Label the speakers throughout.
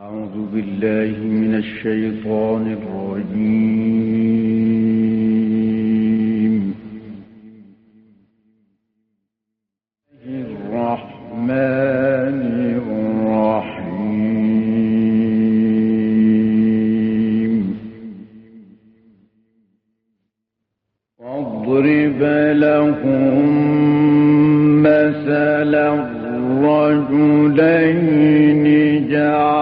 Speaker 1: أعوذ بالله من الشيطان الرجيم. الرحمن الرحيم. واضرب لهم مثل الرجلين جعل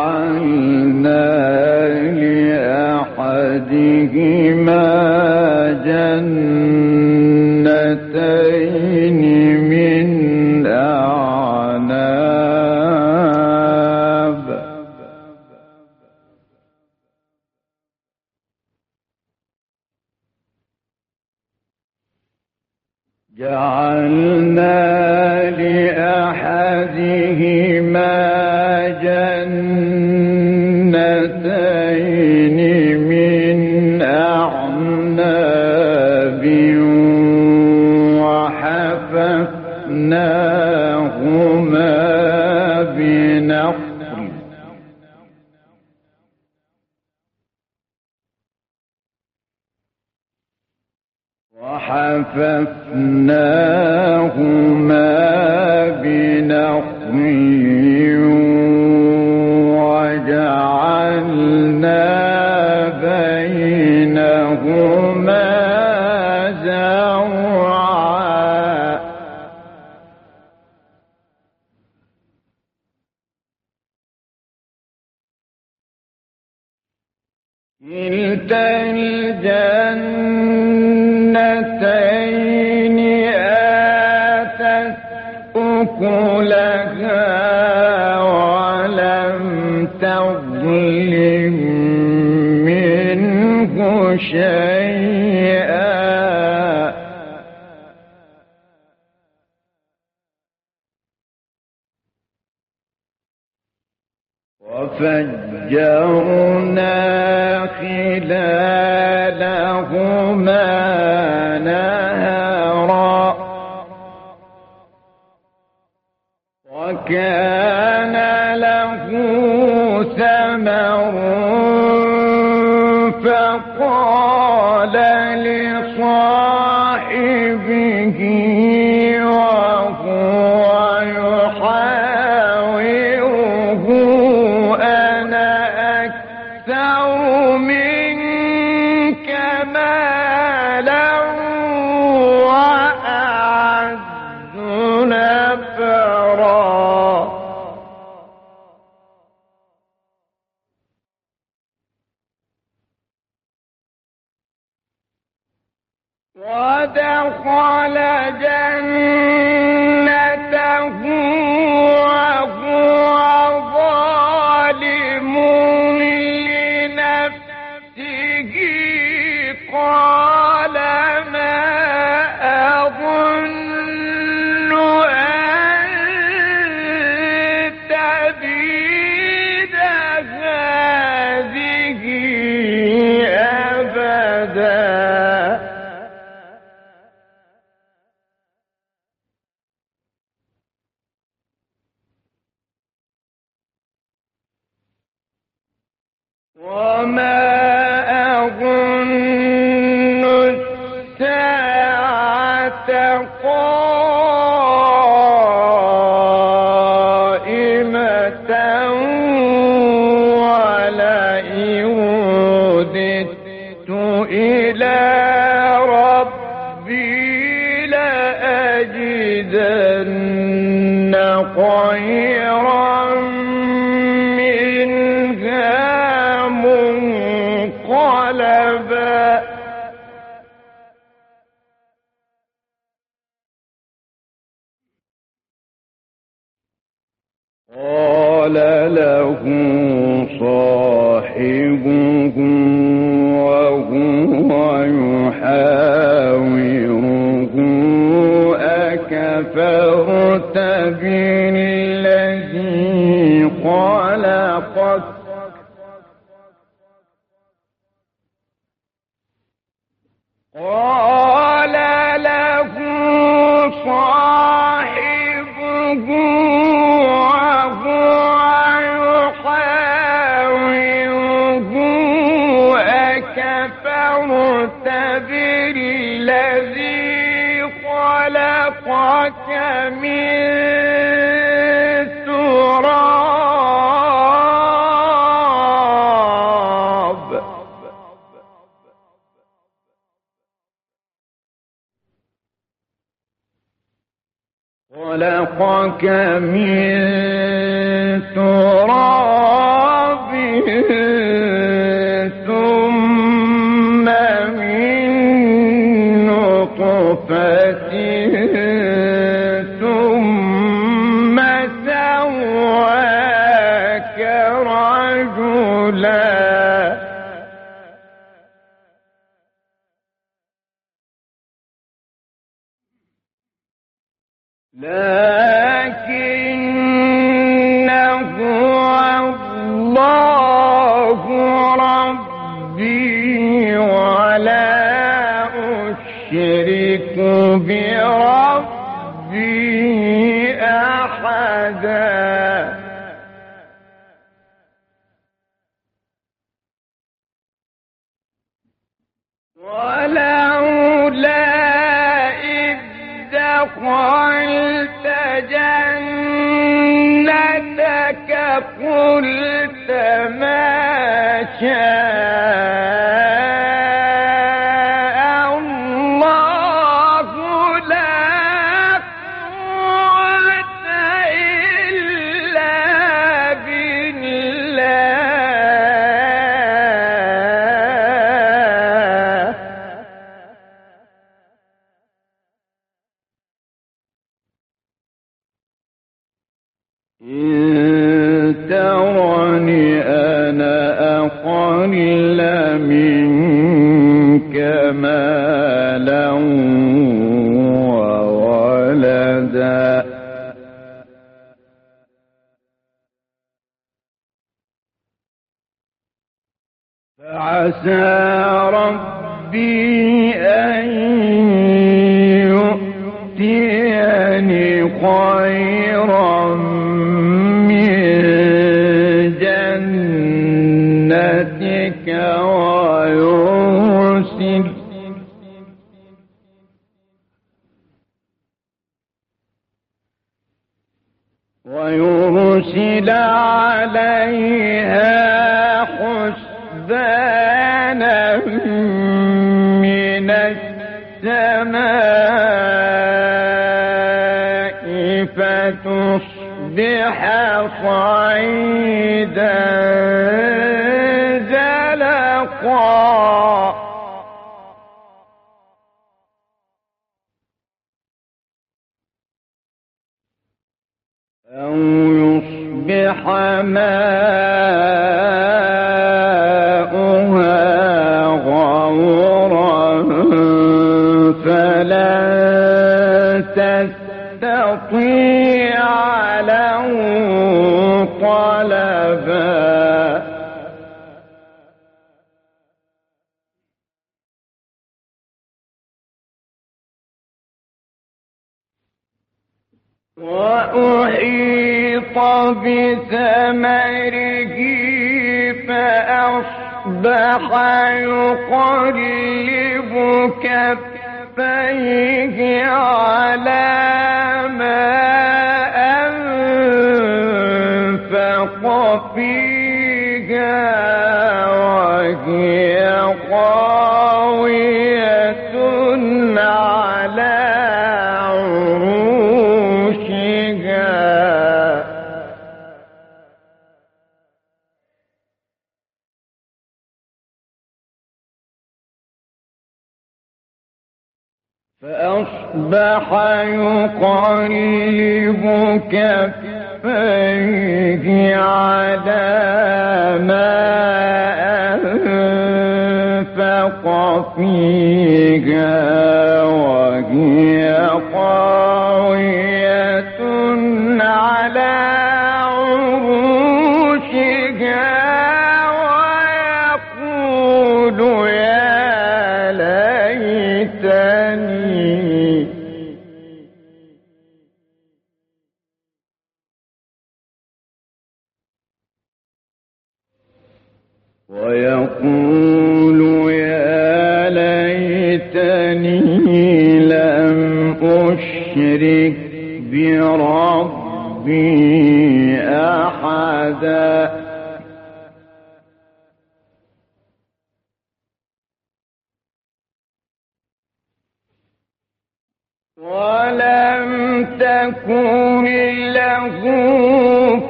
Speaker 1: كلتا الجنتين آتت أكلها ولم تظلم منه شيئا. وفجرنا خلالهما نهرا وكان Bye. خلقك من تراب ثم من نطفة ثم سواك رجلا. لكنه بربي أحدا. ولولا إذ دخلت جنتك قلت ما شاء إن ترني أنا أقل منك مالا وولدا. فعسى جنتك ويرسل. ويرسل عليها حسبانا من السماء فتصبح صعيدا. أو يصبح ماؤها غورا فلا تستطيع وأحيط بثمره فأصبح يقلب كفيه على ما أنفق فيها فأصبح يقلب كفيه على ما أنفق فيها وهي خاوية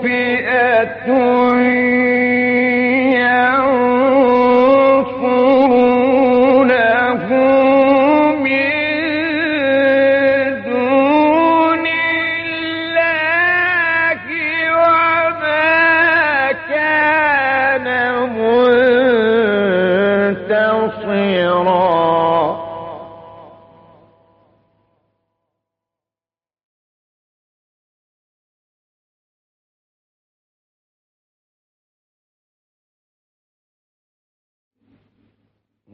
Speaker 1: فئة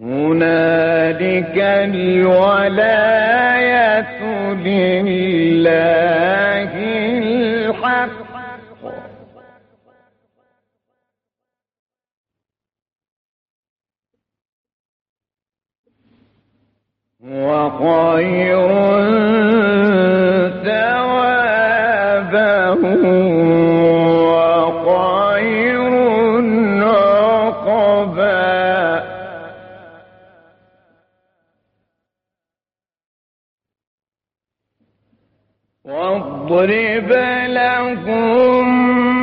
Speaker 1: هنالك الولاية لله الحق. وخير واضرب لهم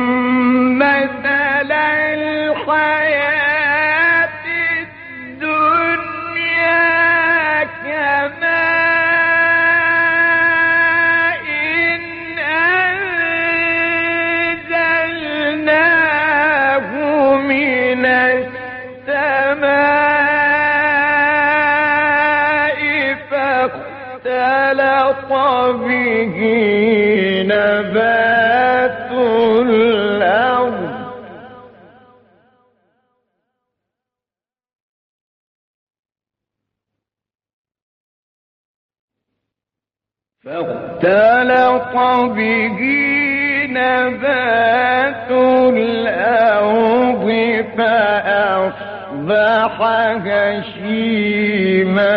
Speaker 1: فاختلط به نبات الأرض فأصبح هشيما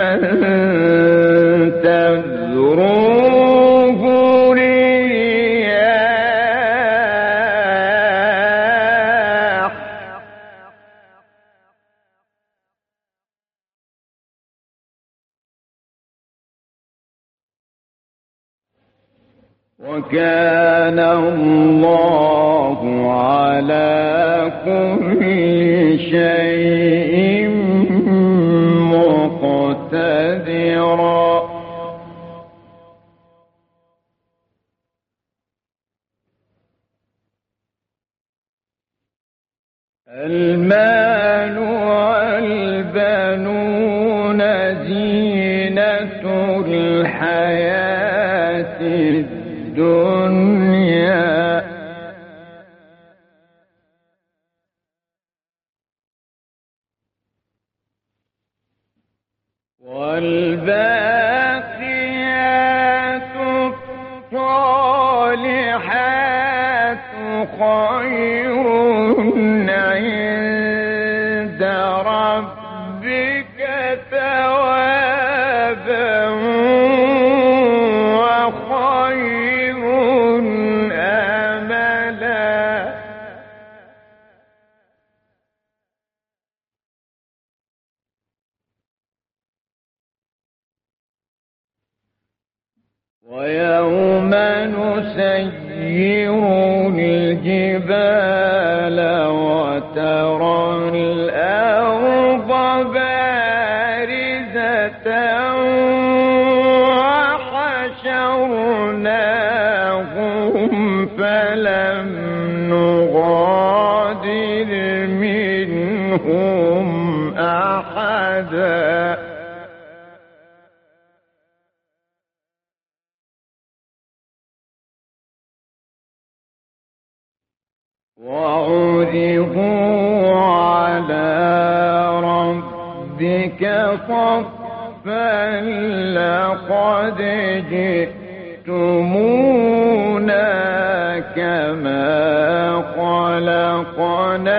Speaker 1: وكان الله على كل شيء مقتدرا. المال الدنيا ويوم نسير الجبال وترى الأرض بارزة وحشرناهم فلم نغادر منهم أحدا. وعرضوا على ربك صفا لقد جئتمونا كما خلقناكم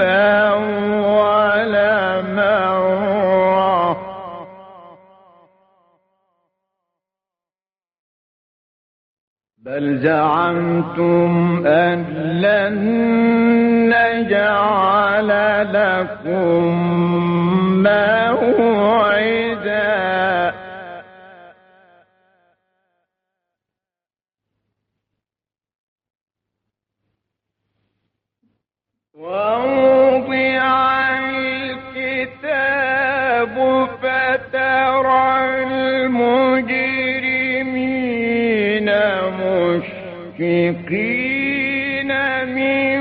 Speaker 1: أول بل زعمتم أن لن نجعل لكم موعدا. ووضع مشفقين مما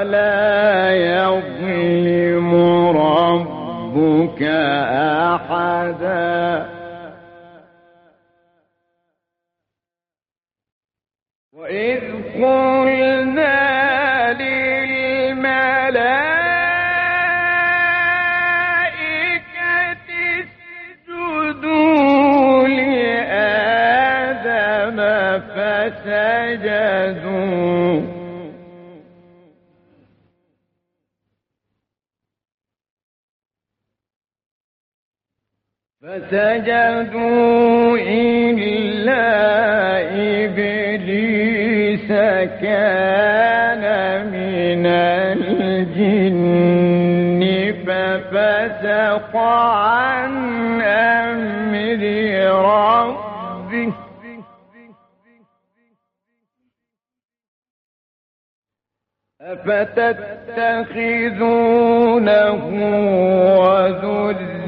Speaker 1: ولا فسجدوا إلا إبليس كان من الجن ففسق عن أمر ربه. أفتتخذونه وذريته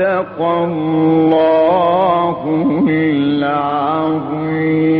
Speaker 1: صدق الله العظيم.